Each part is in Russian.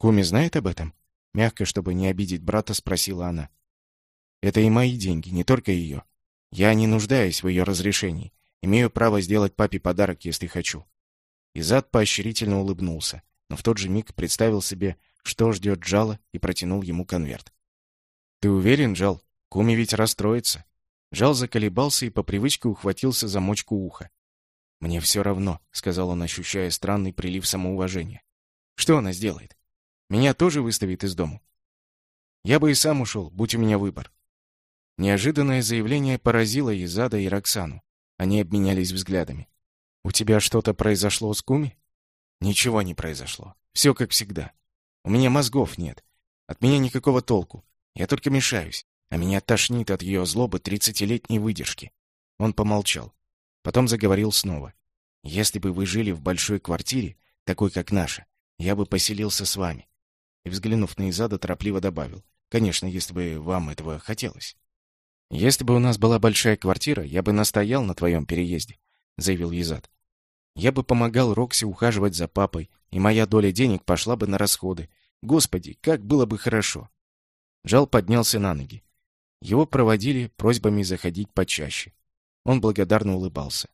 Куми знает об этом? Мягко, чтобы не обидеть брата, спросила она. Это и мои деньги, не только ее. Я не нуждаюсь в ее разрешении. Имею право сделать папе подарок, если хочу. Изад поощрительно улыбнулся, но в тот же миг представил себе, что ждет Джала, и протянул ему конверт. «Ты уверен, Джал? Куми ведь расстроится». Джал заколебался и по привычке ухватился за мочку уха. «Мне все равно», — сказал он, ощущая странный прилив самоуважения. «Что она сделает? Меня тоже выставит из дому?» «Я бы и сам ушел, будь у меня выбор». Неожиданное заявление поразило Изада и Роксану. Они обменялись взглядами. «У тебя что-то произошло с Куми?» «Ничего не произошло. Все как всегда. У меня мозгов нет. От меня никакого толку. Я только мешаюсь. А меня тошнит от ее злобы тридцатилетней выдержки». Он помолчал. Потом заговорил снова. «Если бы вы жили в большой квартире, такой как наша, я бы поселился с вами». И, взглянув на Изада, торопливо добавил. «Конечно, если бы вам этого хотелось». «Если бы у нас была большая квартира, я бы настоял на твоем переезде заявил Езад. Я бы помогал Рокси ухаживать за папой, и моя доля денег пошла бы на расходы. Господи, как было бы хорошо. Жал поднялся на ноги. Его проводили просьбами заходить почаще. Он благодарно улыбался.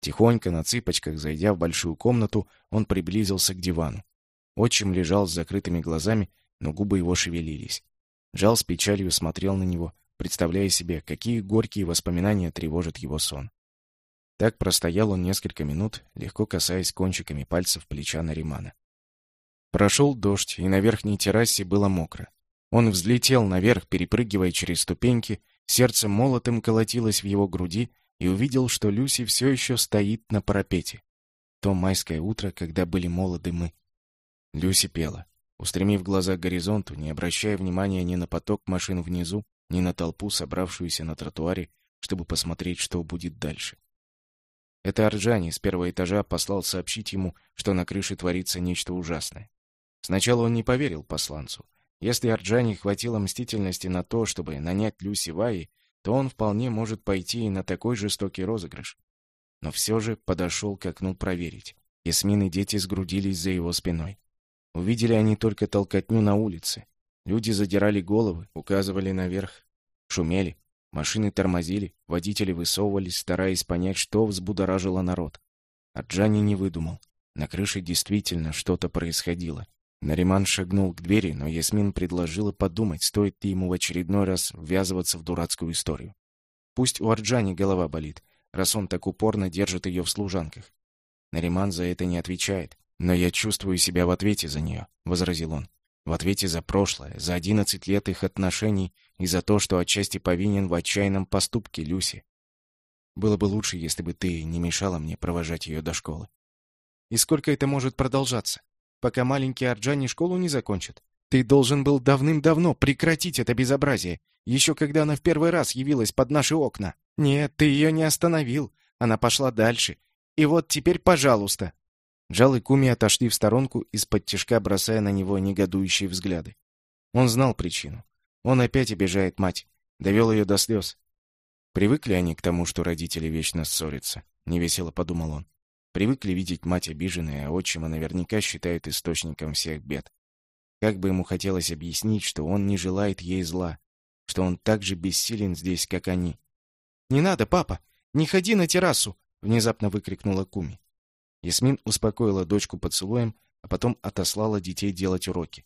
Тихонько, на цыпочках, зайдя в большую комнату, он приблизился к дивану. Отчим лежал с закрытыми глазами, но губы его шевелились. Жал с печалью смотрел на него, представляя себе, какие горькие воспоминания тревожат его сон. Так простоял он несколько минут, легко касаясь кончиками пальцев плеча Наримана. Прошел дождь, и на верхней террасе было мокро. Он взлетел наверх, перепрыгивая через ступеньки, сердце молотом колотилось в его груди и увидел, что Люси все еще стоит на парапете. То майское утро, когда были молоды мы. Люси пела, устремив глаза к горизонту, не обращая внимания ни на поток машин внизу, ни на толпу, собравшуюся на тротуаре, чтобы посмотреть, что будет дальше. Это Арджани с первого этажа послал сообщить ему, что на крыше творится нечто ужасное. Сначала он не поверил посланцу. Если Арджани хватило мстительности на то, чтобы нанять Люси Ваи, то он вполне может пойти и на такой жестокий розыгрыш. Но все же подошел к окну проверить. Ясмин и дети сгрудились за его спиной. Увидели они только толкотню на улице. Люди задирали головы, указывали наверх, шумели. Машины тормозили, водители высовывались, стараясь понять, что взбудоражило народ. А Джани не выдумал. На крыше действительно что-то происходило. Нариман шагнул к двери, но Ясмин предложила подумать, стоит ли ему в очередной раз ввязываться в дурацкую историю. Пусть у Арджани голова болит, раз он так упорно держит ее в служанках. Нариман за это не отвечает, но я чувствую себя в ответе за нее, — возразил он в ответе за прошлое, за одиннадцать лет их отношений и за то, что отчасти повинен в отчаянном поступке Люси. Было бы лучше, если бы ты не мешала мне провожать ее до школы. И сколько это может продолжаться? Пока маленький Арджани школу не закончит? Ты должен был давным-давно прекратить это безобразие, еще когда она в первый раз явилась под наши окна. Нет, ты ее не остановил. Она пошла дальше. И вот теперь, пожалуйста, Джал и Куми отошли в сторонку, из-под тишка бросая на него негодующие взгляды. Он знал причину. Он опять обижает мать. Довел ее до слез. Привыкли они к тому, что родители вечно ссорятся. Невесело подумал он. Привыкли видеть мать обиженной, а отчима наверняка считают источником всех бед. Как бы ему хотелось объяснить, что он не желает ей зла, что он так же бессилен здесь, как они. «Не надо, папа! Не ходи на террасу!» — внезапно выкрикнула Куми. Ясмин успокоила дочку поцелуем, а потом отослала детей делать уроки.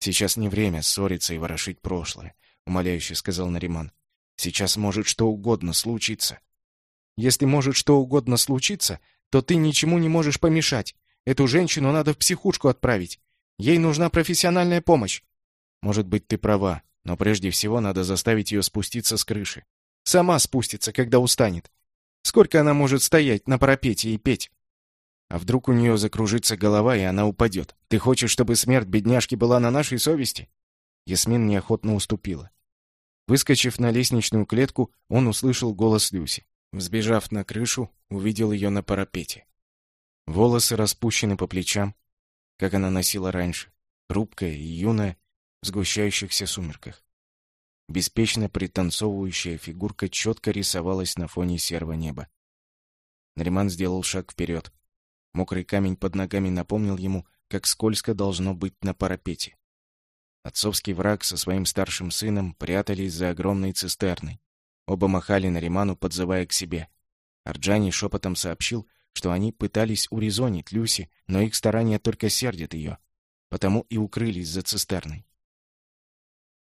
«Сейчас не время ссориться и ворошить прошлое», — умоляюще сказал Нариман. «Сейчас может что угодно случиться». «Если может что угодно случиться, то ты ничему не можешь помешать. Эту женщину надо в психушку отправить. Ей нужна профессиональная помощь». «Может быть, ты права, но прежде всего надо заставить ее спуститься с крыши. Сама спустится, когда устанет. Сколько она может стоять на парапете и петь?» А вдруг у нее закружится голова, и она упадет? Ты хочешь, чтобы смерть бедняжки была на нашей совести?» Ясмин неохотно уступила. Выскочив на лестничную клетку, он услышал голос Люси. Взбежав на крышу, увидел ее на парапете. Волосы распущены по плечам, как она носила раньше, хрупкая и юная, в сгущающихся сумерках. Беспечно пританцовывающая фигурка четко рисовалась на фоне серого неба. Нариман сделал шаг вперед. Мокрый камень под ногами напомнил ему, как скользко должно быть на парапете. Отцовский враг со своим старшим сыном прятались за огромной цистерной. Оба махали Нариману, подзывая к себе. Арджани шепотом сообщил, что они пытались урезонить Люси, но их старания только сердят ее, потому и укрылись за цистерной.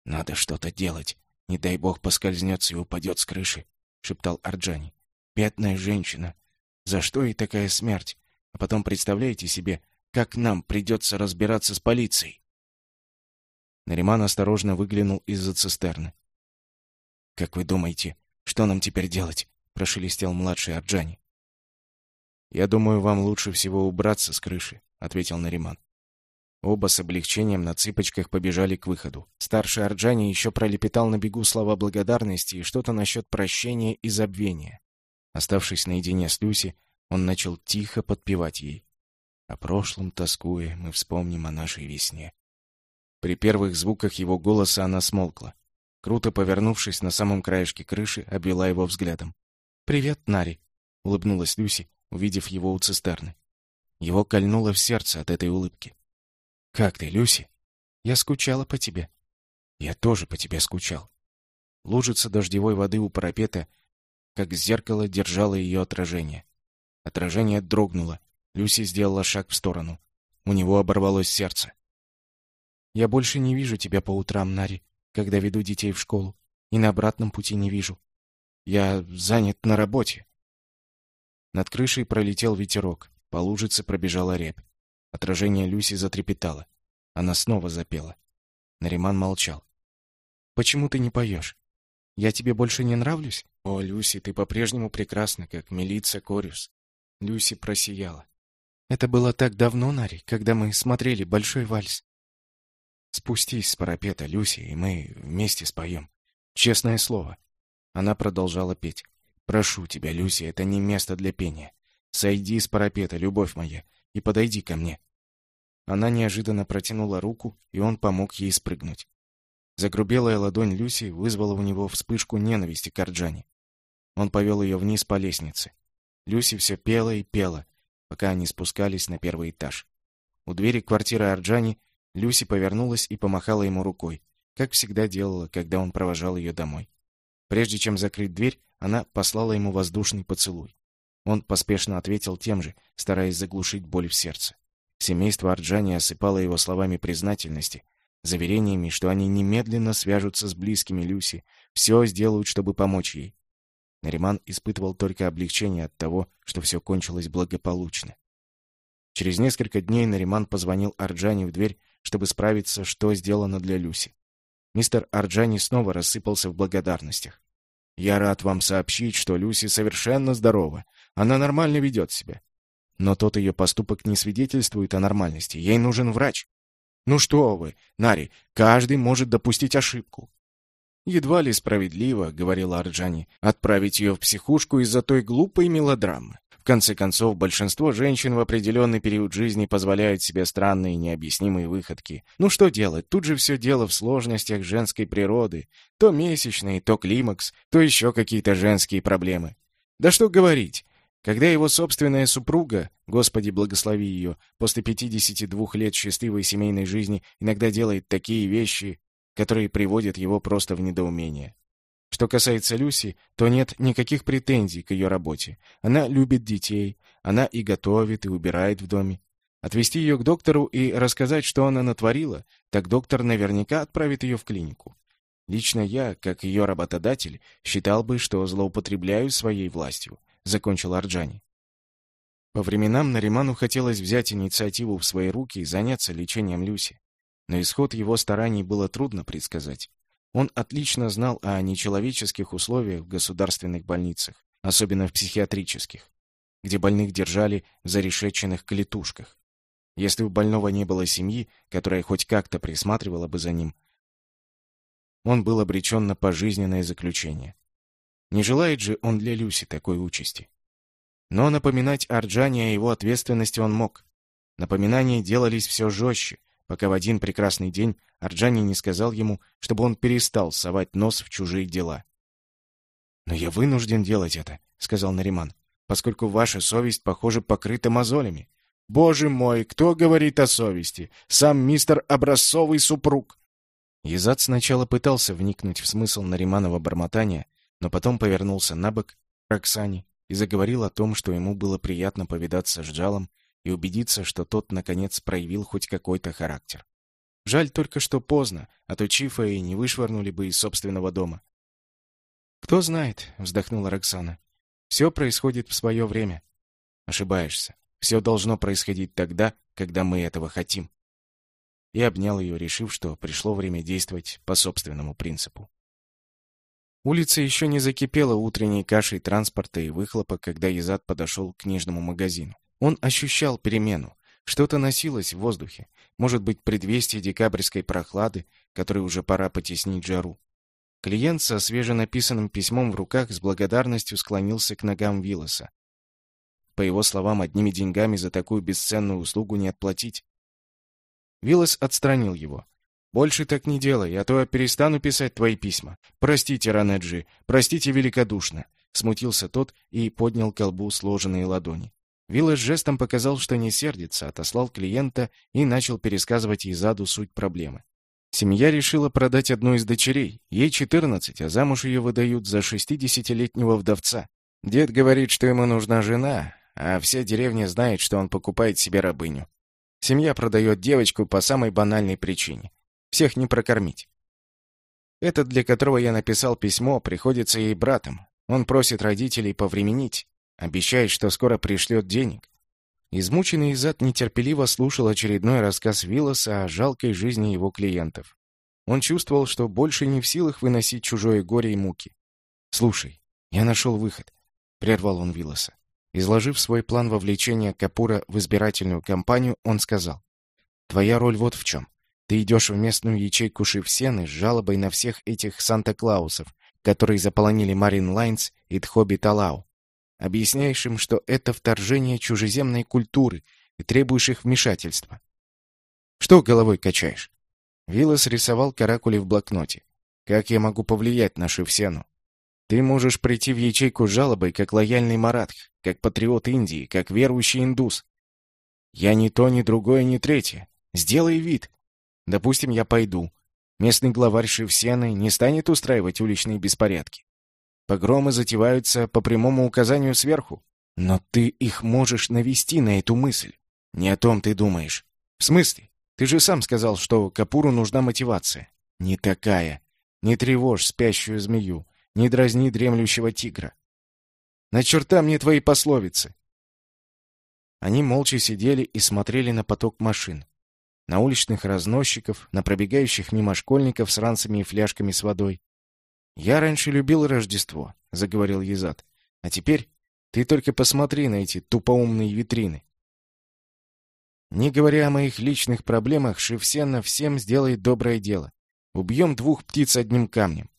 «Надо что-то делать. Не дай бог поскользнется и упадет с крыши», — шептал Арджани. «Бедная женщина. За что ей такая смерть? А потом представляете себе, как нам придется разбираться с полицией?» Нариман осторожно выглянул из-за цистерны. «Как вы думаете, что нам теперь делать?» — прошелестел младший Арджани. «Я думаю, вам лучше всего убраться с крыши», — ответил Нариман. Оба с облегчением на цыпочках побежали к выходу. Старший Арджани еще пролепетал на бегу слова благодарности и что-то насчет прощения и забвения. Оставшись наедине с Люси, он начал тихо подпевать ей. «О прошлом тоскуя, мы вспомним о нашей весне». При первых звуках его голоса она смолкла. Круто повернувшись на самом краешке крыши, обвела его взглядом. «Привет, Нари», — улыбнулась Люси, увидев его у цистерны. Его кольнуло в сердце от этой улыбки. «Как ты, Люси?» «Я скучала по тебе». «Я тоже по тебе скучал». Лужица дождевой воды у парапета, как зеркало, держало ее отражение. Отражение дрогнуло. Люси сделала шаг в сторону. У него оборвалось сердце. «Я больше не вижу тебя по утрам, Нари, когда веду детей в школу. И на обратном пути не вижу. Я занят на работе». Над крышей пролетел ветерок. По лужице пробежала рябь. Отражение Люси затрепетало. Она снова запела. Нариман молчал. «Почему ты не поешь? Я тебе больше не нравлюсь?» «О, Люси, ты по-прежнему прекрасна, как Мелица Кориус». Люси просияла. «Это было так давно, Нари, когда мы смотрели «Большой вальс». «Спустись с парапета, Люси, и мы вместе споем. Честное слово». Она продолжала петь. «Прошу тебя, Люси, это не место для пения. Сойди с парапета, любовь моя, и подойди ко мне». Она неожиданно протянула руку, и он помог ей спрыгнуть. Загрубелая ладонь Люси вызвала у него вспышку ненависти к Арджане. Он повел ее вниз по лестнице. Люси все пела и пела, пока они спускались на первый этаж. У двери квартиры Арджани Люси повернулась и помахала ему рукой, как всегда делала, когда он провожал ее домой. Прежде чем закрыть дверь, она послала ему воздушный поцелуй. Он поспешно ответил тем же, стараясь заглушить боль в сердце. Семейство Арджани осыпало его словами признательности, заверениями, что они немедленно свяжутся с близкими Люси, все сделают, чтобы помочь ей. Нариман испытывал только облегчение от того, что все кончилось благополучно. Через несколько дней Нариман позвонил Арджани в дверь, чтобы справиться, что сделано для Люси. Мистер Арджани снова рассыпался в благодарностях. «Я рад вам сообщить, что Люси совершенно здорова. Она нормально ведет себя. Но тот ее поступок не свидетельствует о нормальности. Ей нужен врач. Ну что вы, Нари, каждый может допустить ошибку. Едва ли справедливо, говорила Арджани, отправить ее в психушку из-за той глупой мелодрамы. В конце концов, большинство женщин в определенный период жизни позволяют себе странные необъяснимые выходки. Ну что делать? Тут же все дело в сложностях женской природы. То месячные, то климакс, то еще какие-то женские проблемы. Да что говорить, когда его собственная супруга, Господи благослови ее, после 52 лет счастливой семейной жизни иногда делает такие вещи, которые приводят его просто в недоумение. Что касается Люси, то нет никаких претензий к ее работе. Она любит детей, она и готовит, и убирает в доме. Отвести ее к доктору и рассказать, что она натворила, так доктор наверняка отправит ее в клинику. Лично я, как ее работодатель, считал бы, что злоупотребляю своей властью закончил Арджани. По временам Нариману хотелось взять инициативу в свои руки и заняться лечением Люси. Но исход его стараний было трудно предсказать. Он отлично знал о нечеловеческих условиях в государственных больницах, особенно в психиатрических, где больных держали в зарешеченных клетушках. Если у больного не было семьи, которая хоть как-то присматривала бы за ним, он был обречен на пожизненное заключение. Не желает же он для Люси такой участи. Но напоминать Арджане о его ответственности он мог. Напоминания делались все жестче, пока в один прекрасный день Арджани не сказал ему, чтобы он перестал совать нос в чужие дела. «Но я вынужден делать это», — сказал Нариман, «поскольку ваша совесть, похоже, покрыта мозолями. Боже мой, кто говорит о совести? Сам мистер образцовый супруг. Езад сначала пытался вникнуть в смысл Нариманова бормотания, но потом повернулся на бок к Роксане и заговорил о том, что ему было приятно повидаться с Джалом и убедиться, что тот, наконец, проявил хоть какой-то характер. Жаль только, что поздно, а то Чифа и не вышвырнули бы из собственного дома. «Кто знает», — вздохнула Роксана. «Все происходит в свое время». «Ошибаешься. Все должно происходить тогда, когда мы этого хотим» и обнял ее, решив, что пришло время действовать по собственному принципу. Улица еще не закипела утренней кашей транспорта и выхлопа, когда Изад подошел к книжному магазину. Он ощущал перемену. Что-то носилось в воздухе. Может быть, предвестие декабрьской прохлады, которой уже пора потеснить жару. Клиент со свеженаписанным письмом в руках с благодарностью склонился к ногам Виллоса. По его словам, одними деньгами за такую бесценную услугу не отплатить. Виллас отстранил его. «Больше так не делай, а то я перестану писать твои письма. Простите, Ранеджи, простите великодушно». Смутился тот и поднял колбу сложенные ладони. Виллас жестом показал, что не сердится, отослал клиента и начал пересказывать Изаду суть проблемы. Семья решила продать одну из дочерей. Ей 14, а замуж ее выдают за 60-летнего вдовца. Дед говорит, что ему нужна жена, а вся деревня знает, что он покупает себе рабыню. Семья продает девочку по самой банальной причине. Всех не прокормить. Этот, для которого я написал письмо, приходится ей братом. Он просит родителей повременить, обещает, что скоро пришлет денег. Измученный Изат нетерпеливо слушал очередной рассказ Виллоса о жалкой жизни его клиентов. Он чувствовал, что больше не в силах выносить чужое горе и муки. «Слушай, я нашел выход», — прервал он Виллоса. Изложив свой план вовлечения Капура в избирательную кампанию, он сказал, «Твоя роль вот в чем. Ты идешь в местную ячейку Шивсены с жалобой на всех этих Санта-Клаусов, которые заполонили Марин Лайнс и Тхоби Талау. Объясняешь им, что это вторжение чужеземной культуры и требуешь вмешательства. Что головой качаешь?» Виллас рисовал каракули в блокноте. «Как я могу повлиять на Шивсену?» Ты можешь прийти в ячейку с жалобой, как лояльный маратх, как патриот Индии, как верующий индус. Я ни то, ни другое, ни третье. Сделай вид. Допустим, я пойду. Местный главарь Шевсены не станет устраивать уличные беспорядки. Погромы затеваются по прямому указанию сверху. Но ты их можешь навести на эту мысль. Не о том ты думаешь. В смысле? Ты же сам сказал, что Капуру нужна мотивация. Не такая. Не тревожь спящую змею. Не дразни дремлющего тигра. На черта мне твои пословицы. Они молча сидели и смотрели на поток машин. На уличных разносчиков, на пробегающих мимо школьников с ранцами и фляжками с водой. «Я раньше любил Рождество», — заговорил Езад. «А теперь ты только посмотри на эти тупоумные витрины. Не говоря о моих личных проблемах, Шевсена всем сделает доброе дело. Убьем двух птиц одним камнем.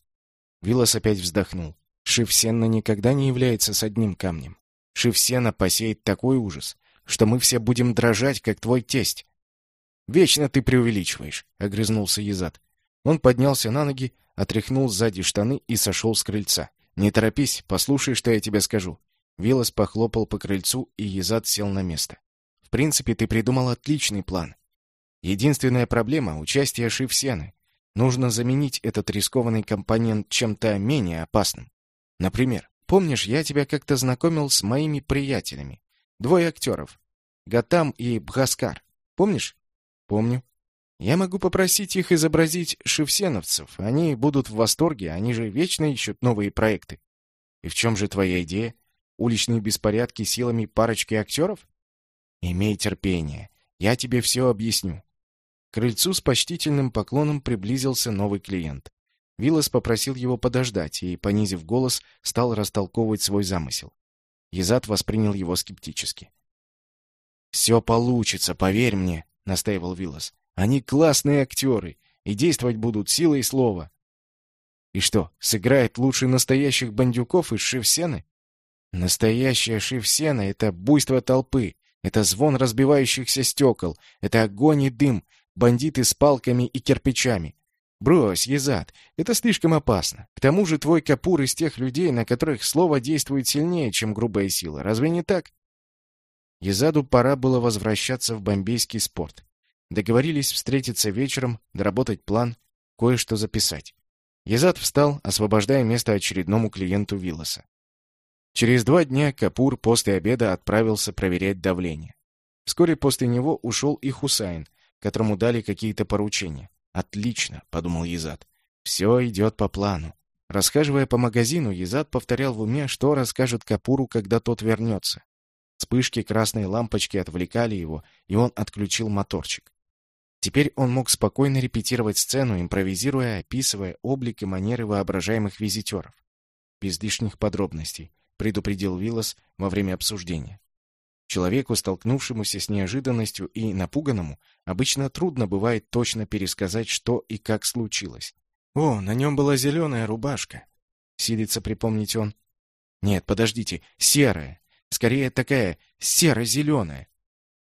Вилас опять вздохнул. Шивсена никогда не является с одним камнем. Шивсена посеет такой ужас, что мы все будем дрожать, как твой тесть. Вечно ты преувеличиваешь, огрызнулся Езад. Он поднялся на ноги, отряхнул сзади штаны и сошел с крыльца. Не торопись, послушай, что я тебе скажу. Вилас похлопал по крыльцу, и Езад сел на место. В принципе, ты придумал отличный план. Единственная проблема участие Шивсены. Нужно заменить этот рискованный компонент чем-то менее опасным. Например, помнишь, я тебя как-то знакомил с моими приятелями? Двое актеров. Гатам и Бхаскар. Помнишь? Помню. Я могу попросить их изобразить шевсеновцев. Они будут в восторге, они же вечно ищут новые проекты. И в чем же твоя идея? Уличные беспорядки силами парочки актеров? Имей терпение. Я тебе все объясню. К крыльцу с почтительным поклоном приблизился новый клиент. Виллас попросил его подождать и, понизив голос, стал растолковывать свой замысел. Езат воспринял его скептически. «Все получится, поверь мне», — настаивал Виллас. «Они классные актеры и действовать будут силой слова». «И что, сыграет лучше настоящих бандюков из Шивсены?» «Настоящая Шивсена — это буйство толпы, это звон разбивающихся стекол, это огонь и дым, бандиты с палками и кирпичами. Брось, Езад, это слишком опасно. К тому же твой Капур из тех людей, на которых слово действует сильнее, чем грубая сила. Разве не так? Езаду пора было возвращаться в бомбейский спорт. Договорились встретиться вечером, доработать план, кое-что записать. Езад встал, освобождая место очередному клиенту Виллоса. Через два дня Капур после обеда отправился проверять давление. Вскоре после него ушел и Хусайн, которому дали какие-то поручения. «Отлично», — подумал Езад. «Все идет по плану». Расхаживая по магазину, Езад повторял в уме, что расскажет Капуру, когда тот вернется. Вспышки красной лампочки отвлекали его, и он отключил моторчик. Теперь он мог спокойно репетировать сцену, импровизируя, описывая облик и манеры воображаемых визитеров. Без лишних подробностей, предупредил Виллас во время обсуждения. Человеку, столкнувшемуся с неожиданностью и напуганному, обычно трудно бывает точно пересказать, что и как случилось. «О, на нем была зеленая рубашка», — силится припомнить он. «Нет, подождите, серая. Скорее такая серо-зеленая».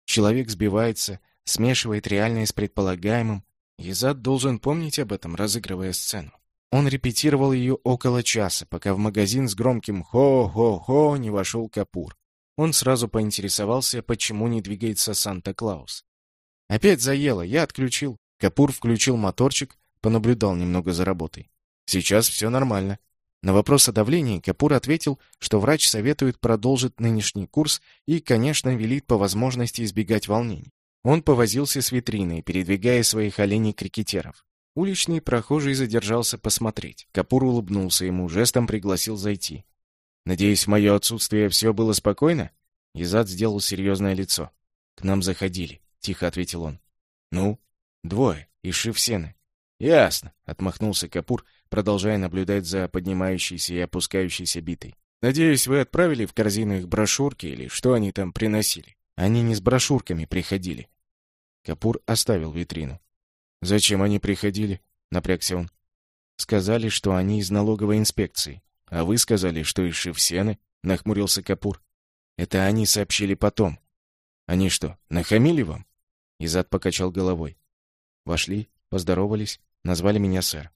Человек сбивается, смешивает реальное с предполагаемым. Езад должен помнить об этом, разыгрывая сцену. Он репетировал ее около часа, пока в магазин с громким «хо-хо-хо» не вошел Капур. Он сразу поинтересовался, почему не двигается Санта-Клаус. «Опять заело, я отключил». Капур включил моторчик, понаблюдал немного за работой. «Сейчас все нормально». На вопрос о давлении Капур ответил, что врач советует продолжить нынешний курс и, конечно, велит по возможности избегать волнений. Он повозился с витриной, передвигая своих оленей-крикетеров. Уличный прохожий задержался посмотреть. Капур улыбнулся ему, жестом пригласил зайти. «Надеюсь, в мое отсутствие все было спокойно?» Изад сделал серьезное лицо. «К нам заходили», — тихо ответил он. «Ну?» «Двое, из Шевсены». «Ясно», — отмахнулся Капур, продолжая наблюдать за поднимающейся и опускающейся битой. «Надеюсь, вы отправили в корзину их брошюрки или что они там приносили?» «Они не с брошюрками приходили». Капур оставил витрину. «Зачем они приходили?» — напрягся он. «Сказали, что они из налоговой инспекции. «А вы сказали, что из Шевсены?» — нахмурился Капур. «Это они сообщили потом». «Они что, нахамили вам?» Изад покачал головой. Вошли, поздоровались, назвали меня сэр.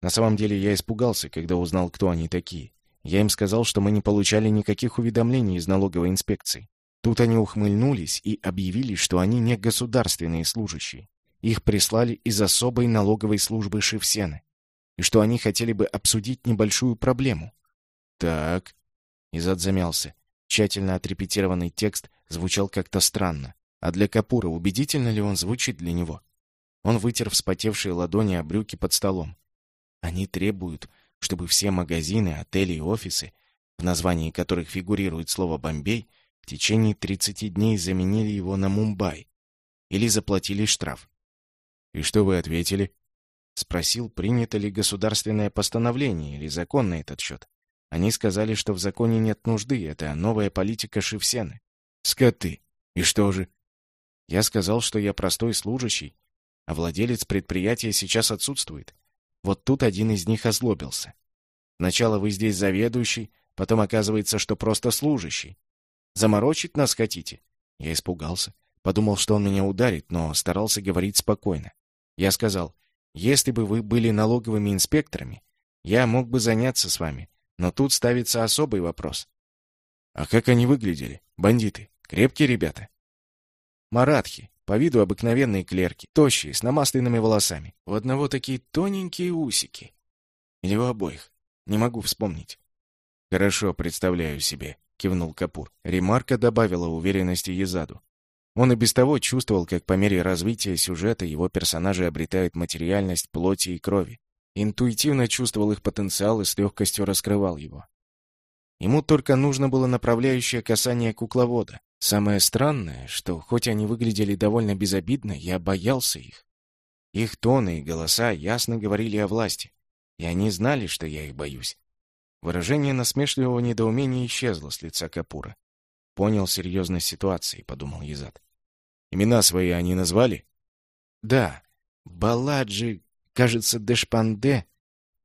На самом деле я испугался, когда узнал, кто они такие. Я им сказал, что мы не получали никаких уведомлений из налоговой инспекции. Тут они ухмыльнулись и объявили, что они не государственные служащие. Их прислали из особой налоговой службы Шевсены и что они хотели бы обсудить небольшую проблему. Так. Изад замялся. Тщательно отрепетированный текст звучал как-то странно. А для Капура убедительно ли он звучит для него? Он вытер вспотевшие ладони о брюки под столом. Они требуют, чтобы все магазины, отели и офисы, в названии которых фигурирует слово «Бомбей», в течение 30 дней заменили его на Мумбай или заплатили штраф. И что вы ответили? Спросил, принято ли государственное постановление или закон на этот счет. Они сказали, что в законе нет нужды, это новая политика Шевсены. Скоты. И что же? Я сказал, что я простой служащий, а владелец предприятия сейчас отсутствует. Вот тут один из них озлобился. Сначала вы здесь заведующий, потом оказывается, что просто служащий. Заморочить нас хотите? Я испугался. Подумал, что он меня ударит, но старался говорить спокойно. Я сказал, если бы вы были налоговыми инспекторами, я мог бы заняться с вами. Но тут ставится особый вопрос. А как они выглядели? Бандиты. Крепкие ребята. Маратхи. По виду обыкновенные клерки. Тощие, с намасленными волосами. У одного такие тоненькие усики. Или у обоих. Не могу вспомнить. Хорошо, представляю себе, кивнул Капур. Ремарка добавила уверенности Езаду. Он и без того чувствовал, как по мере развития сюжета его персонажи обретают материальность плоти и крови. Интуитивно чувствовал их потенциал и с легкостью раскрывал его. Ему только нужно было направляющее касание кукловода. Самое странное, что хоть они выглядели довольно безобидно, я боялся их. Их тоны и голоса ясно говорили о власти, и они знали, что я их боюсь. Выражение насмешливого недоумения исчезло с лица Капура. Понял серьезность ситуации, подумал Езад. Имена свои они назвали? Да. Баладжи, кажется, Дешпанде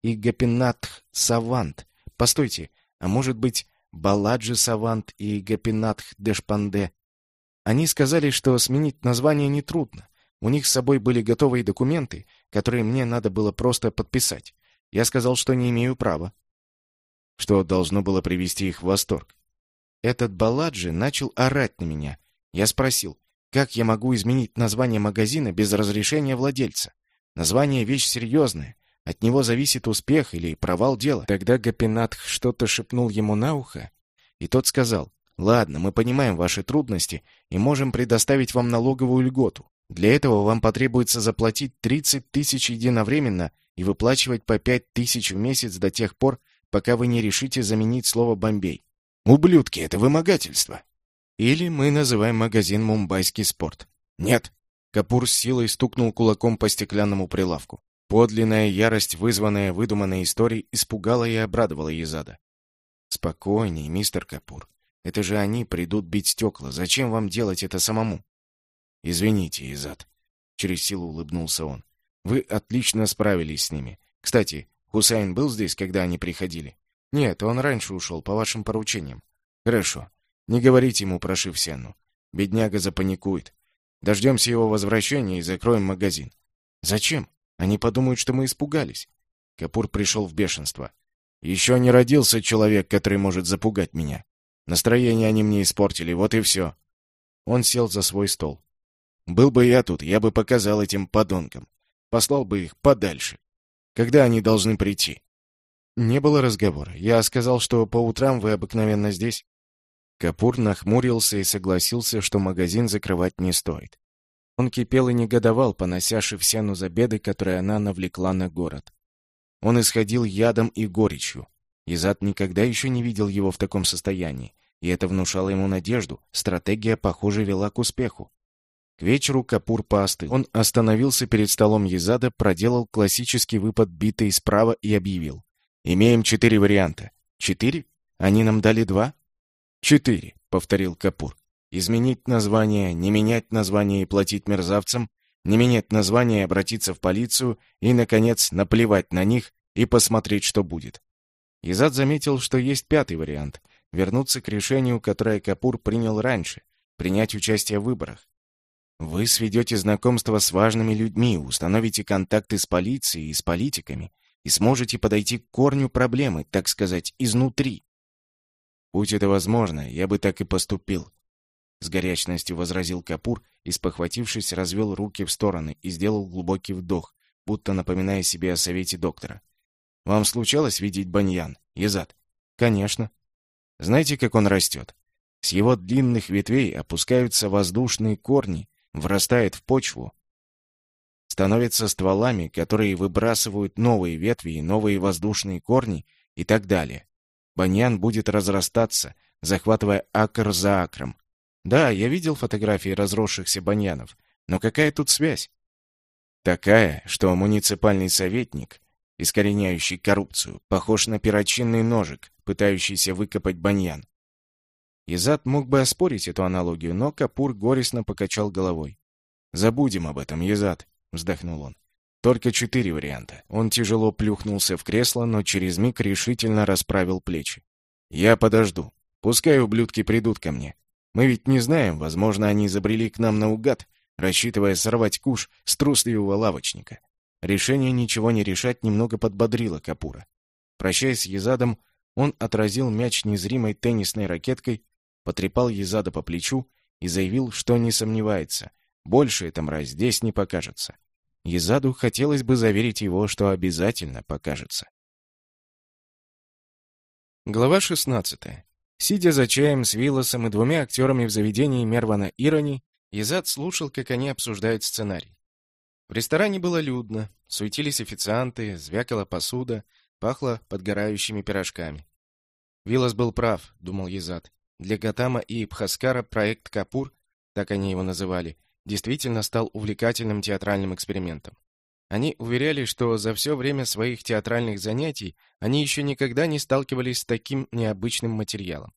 и Гапинатх Савант. Постойте, а может быть, Баладжи Савант и Гапинатх Дешпанде? Они сказали, что сменить название нетрудно. У них с собой были готовые документы, которые мне надо было просто подписать. Я сказал, что не имею права. Что должно было привести их в восторг. Этот Баладжи начал орать на меня — Я спросил, как я могу изменить название магазина без разрешения владельца? Название — вещь серьезная. От него зависит успех или провал дела. Тогда Гапинатх что-то шепнул ему на ухо, и тот сказал, «Ладно, мы понимаем ваши трудности и можем предоставить вам налоговую льготу. Для этого вам потребуется заплатить 30 тысяч единовременно и выплачивать по 5 тысяч в месяц до тех пор, пока вы не решите заменить слово «Бомбей». Ублюдки, это вымогательство. Или мы называем магазин «Мумбайский спорт». Нет. Капур с силой стукнул кулаком по стеклянному прилавку. Подлинная ярость, вызванная выдуманной историей, испугала и обрадовала Езада. «Спокойней, мистер Капур. Это же они придут бить стекла. Зачем вам делать это самому?» «Извините, Езад», — через силу улыбнулся он. «Вы отлично справились с ними. Кстати, Хусайн был здесь, когда они приходили?» «Нет, он раньше ушел, по вашим поручениям». «Хорошо. Не говорите ему про Шивсену. Бедняга запаникует. Дождемся его возвращения и закроем магазин». «Зачем?» Они подумают, что мы испугались. Капур пришел в бешенство. Еще не родился человек, который может запугать меня. Настроение они мне испортили, вот и все. Он сел за свой стол. Был бы я тут, я бы показал этим подонкам. Послал бы их подальше. Когда они должны прийти? Не было разговора. Я сказал, что по утрам вы обыкновенно здесь. Капур нахмурился и согласился, что магазин закрывать не стоит. Он кипел и негодовал, понося Шевсяну за беды, которые она навлекла на город. Он исходил ядом и горечью. Изад никогда еще не видел его в таком состоянии, и это внушало ему надежду. Стратегия, похоже, вела к успеху. К вечеру Капур поостыл. Он остановился перед столом Езада, проделал классический выпад битой справа и объявил. «Имеем четыре варианта». «Четыре? Они нам дали два?» «Четыре», — повторил Капур. Изменить название, не менять название и платить мерзавцам, не менять название и обратиться в полицию, и, наконец, наплевать на них и посмотреть, что будет. Изад заметил, что есть пятый вариант — вернуться к решению, которое Капур принял раньше, принять участие в выборах. Вы сведете знакомство с важными людьми, установите контакты с полицией и с политиками и сможете подойти к корню проблемы, так сказать, изнутри. Будь это возможно, я бы так и поступил. С горячностью возразил Капур и, спохватившись, развел руки в стороны и сделал глубокий вдох, будто напоминая себе о совете доктора. «Вам случалось видеть баньян, Езад?» «Конечно». «Знаете, как он растет? С его длинных ветвей опускаются воздушные корни, врастает в почву, становятся стволами, которые выбрасывают новые ветви и новые воздушные корни и так далее. Баньян будет разрастаться, захватывая акр за акром, да, я видел фотографии разросшихся баньянов, но какая тут связь? Такая, что муниципальный советник, искореняющий коррупцию, похож на перочинный ножик, пытающийся выкопать баньян. Изад мог бы оспорить эту аналогию, но Капур горестно покачал головой. «Забудем об этом, Езад», — вздохнул он. «Только четыре варианта». Он тяжело плюхнулся в кресло, но через миг решительно расправил плечи. «Я подожду. Пускай ублюдки придут ко мне. Мы ведь не знаем, возможно, они забрели к нам наугад, рассчитывая сорвать куш с трусливого лавочника. Решение ничего не решать немного подбодрило Капура. Прощаясь с Езадом, он отразил мяч незримой теннисной ракеткой, потрепал Езада по плечу и заявил, что не сомневается. Больше эта мразь здесь не покажется. Езаду хотелось бы заверить его, что обязательно покажется. Глава шестнадцатая. Сидя за чаем с Виллосом и двумя актерами в заведении Мервана Ирони, Изад слушал, как они обсуждают сценарий. В ресторане было людно, суетились официанты, звякала посуда, пахло подгорающими пирожками. Виллос был прав, думал Езад. Для Гатама и Бхаскара проект Капур, так они его называли, действительно стал увлекательным театральным экспериментом. Они уверяли, что за все время своих театральных занятий они еще никогда не сталкивались с таким необычным материалом.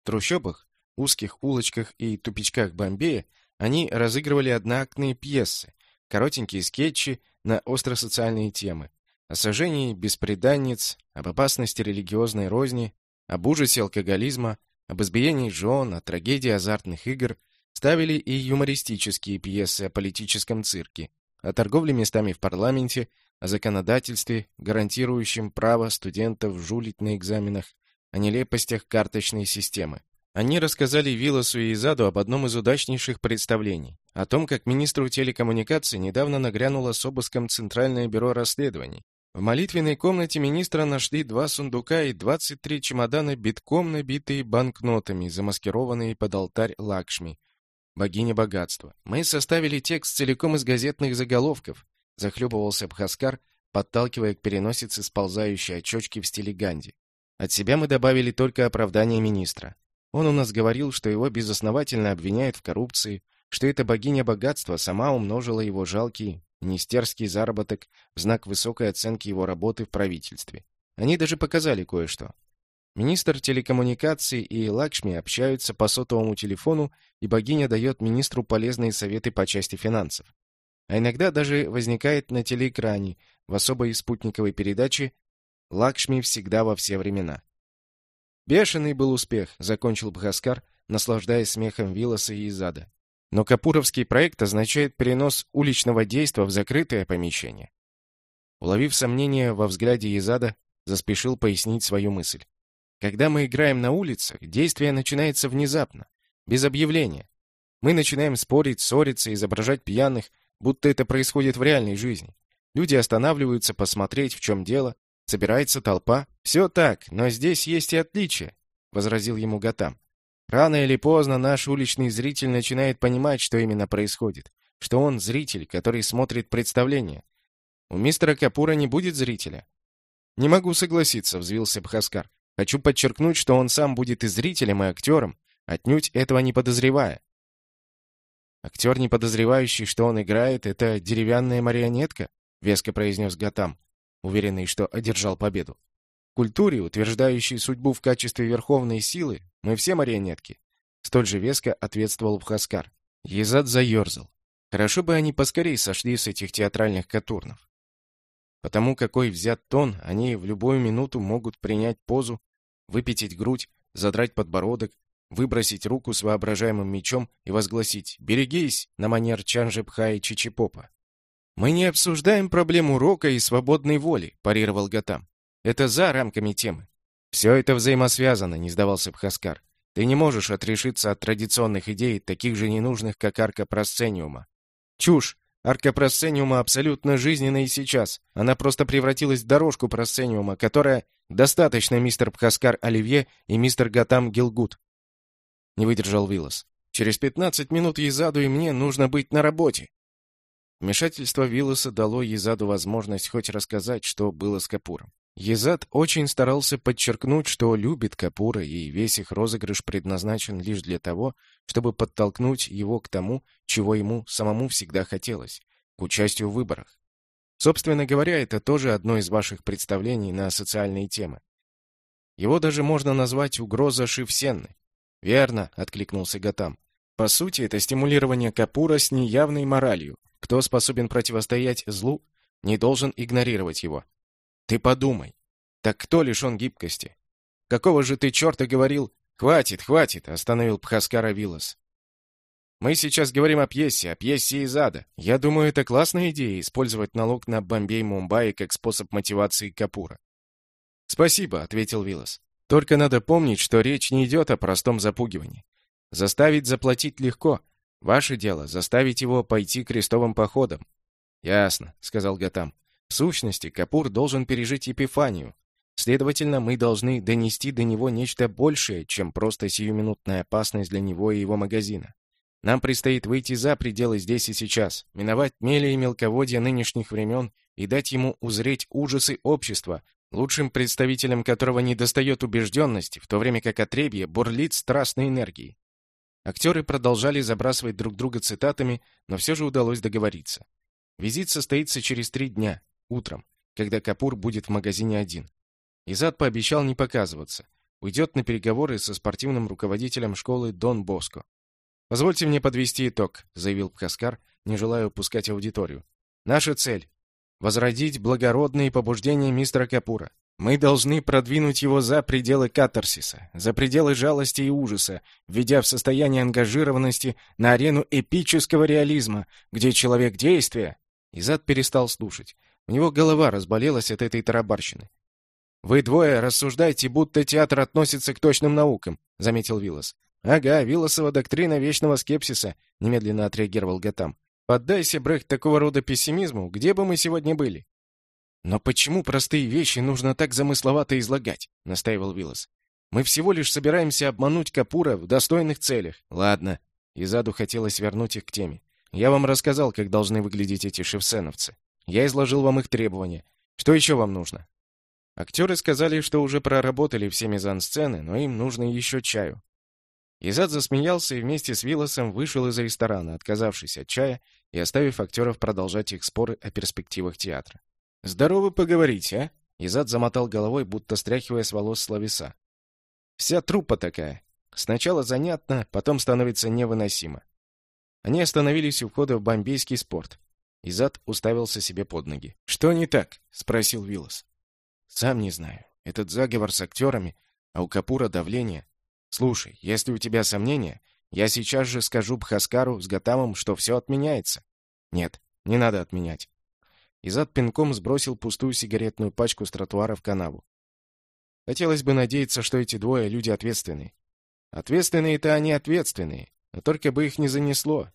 В трущобах, узких улочках и тупичках Бомбея они разыгрывали одноактные пьесы, коротенькие скетчи на остросоциальные темы, о сожжении беспреданниц, об опасности религиозной розни, об ужасе алкоголизма, об избиении жен, о трагедии азартных игр, ставили и юмористические пьесы о политическом цирке, о торговле местами в парламенте, о законодательстве, гарантирующем право студентов жулить на экзаменах, о нелепостях карточной системы. Они рассказали Вилосу и Изаду об одном из удачнейших представлений, о том, как министру телекоммуникаций недавно нагрянуло с обыском Центральное бюро расследований. В молитвенной комнате министра нашли два сундука и 23 чемодана, битком набитые банкнотами, замаскированные под алтарь Лакшми, богиня богатства. Мы составили текст целиком из газетных заголовков, захлебывался Бхаскар, подталкивая к переносице сползающие очечки в стиле Ганди. От себя мы добавили только оправдание министра. Он у нас говорил, что его безосновательно обвиняют в коррупции, что эта богиня богатства сама умножила его жалкий министерский заработок в знак высокой оценки его работы в правительстве. Они даже показали кое-что. Министр телекоммуникаций и Лакшми общаются по сотовому телефону, и богиня дает министру полезные советы по части финансов. А иногда даже возникает на телеэкране в особой спутниковой передаче «Лакшми всегда во все времена». Бешеный был успех, закончил Бхаскар, наслаждаясь смехом Вилоса и Изада. Но Капуровский проект означает перенос уличного действа в закрытое помещение. Уловив сомнение во взгляде Изада, заспешил пояснить свою мысль. Когда мы играем на улицах, действие начинается внезапно, без объявления. Мы начинаем спорить, ссориться, изображать пьяных, будто это происходит в реальной жизни. Люди останавливаются посмотреть, в чем дело, Собирается толпа? Все так, но здесь есть и отличие, — возразил ему Гатам. Рано или поздно наш уличный зритель начинает понимать, что именно происходит, что он зритель, который смотрит представление. У мистера Капура не будет зрителя. Не могу согласиться, взвился Бхаскар. Хочу подчеркнуть, что он сам будет и зрителем, и актером, отнюдь этого не подозревая. Актер, не подозревающий, что он играет, это деревянная марионетка, веско произнес Гатам уверенный, что одержал победу. Культуре, утверждающей судьбу в качестве верховной силы, мы все марионетки. Столь же веско ответствовал Бхаскар. Езад заерзал. Хорошо бы они поскорее сошли с этих театральных катурнов. Потому какой взят тон, они в любую минуту могут принять позу, выпятить грудь, задрать подбородок, выбросить руку с воображаемым мечом и возгласить «Берегись!» на манер Чанжепха и Чичипопа. «Мы не обсуждаем проблему рока и свободной воли», – парировал Гатам. «Это за рамками темы». «Все это взаимосвязано», – не сдавался Бхаскар. «Ты не можешь отрешиться от традиционных идей, таких же ненужных, как арка просцениума». «Чушь! Арка просцениума абсолютно жизненна и сейчас. Она просто превратилась в дорожку просцениума, которая... Достаточно, мистер Бхаскар Оливье и мистер Гатам Гилгут». Не выдержал Виллас. «Через пятнадцать минут Езаду и мне нужно быть на работе». Вмешательство Виллоса дало Езаду возможность хоть рассказать, что было с Капуром. Езад очень старался подчеркнуть, что любит Капура, и весь их розыгрыш предназначен лишь для того, чтобы подтолкнуть его к тому, чего ему самому всегда хотелось — к участию в выборах. Собственно говоря, это тоже одно из ваших представлений на социальные темы. Его даже можно назвать угроза Шивсенны. «Верно», — откликнулся Гатам. «По сути, это стимулирование Капура с неявной моралью, кто способен противостоять злу, не должен игнорировать его. Ты подумай. Так кто лишен гибкости? Какого же ты черта говорил? Хватит, хватит, остановил Пхаскара Виллас. Мы сейчас говорим о пьесе, о пьесе из ада. Я думаю, это классная идея использовать налог на Бомбей-Мумбаи как способ мотивации Капура. Спасибо, ответил Виллас. Только надо помнить, что речь не идет о простом запугивании. Заставить заплатить легко, Ваше дело заставить его пойти крестовым походом. Ясно, сказал Гатам. В сущности, Капур должен пережить эпифанию. Следовательно, мы должны донести до него нечто большее, чем просто сиюминутная опасность для него и его магазина. Нам предстоит выйти за пределы здесь и сейчас, миновать мели и мелководья нынешних времен и дать ему узреть ужасы общества, лучшим представителям которого недостает убежденности, в то время как отребье бурлит страстной энергией. Актеры продолжали забрасывать друг друга цитатами, но все же удалось договориться. Визит состоится через три дня, утром, когда Капур будет в магазине один. Изад пообещал не показываться. Уйдет на переговоры со спортивным руководителем школы Дон Боско. «Позвольте мне подвести итог», — заявил Пкаскар, не желая упускать аудиторию. «Наша цель — возродить благородные побуждения мистера Капура. Мы должны продвинуть его за пределы катарсиса, за пределы жалости и ужаса, введя в состояние ангажированности на арену эпического реализма, где человек действия... Изад перестал слушать. У него голова разболелась от этой тарабарщины. «Вы двое рассуждаете, будто театр относится к точным наукам», — заметил Виллас. Ага, Вилосова доктрина вечного скепсиса, немедленно отреагировал Гатам. Поддайся, Брехт, такого рода пессимизму, где бы мы сегодня были? Но почему простые вещи нужно так замысловато излагать? настаивал Вилос. Мы всего лишь собираемся обмануть Капура в достойных целях. Ладно. Изаду хотелось вернуть их к теме. Я вам рассказал, как должны выглядеть эти шевсеновцы. Я изложил вам их требования. Что еще вам нужно? Актеры сказали, что уже проработали все мизансцены, но им нужно еще чаю. Изад засмеялся и вместе с Виллосом вышел из ресторана, отказавшись от чая и оставив актеров продолжать их споры о перспективах театра. «Здорово поговорить, а?» Изад замотал головой, будто стряхивая с волос словеса. «Вся труппа такая. Сначала занятно, потом становится невыносимо». Они остановились у входа в бомбейский спорт. Изад уставился себе под ноги. «Что не так?» — спросил Виллос. «Сам не знаю. Этот заговор с актерами, а у Капура давление. Слушай, если у тебя сомнения, я сейчас же скажу Бхаскару с Гатамом, что все отменяется». «Нет, не надо отменять». Изад пинком сбросил пустую сигаретную пачку с тротуара в канаву. Хотелось бы надеяться, что эти двое люди ответственные. Ответственные-то они ответственные, но только бы их не занесло.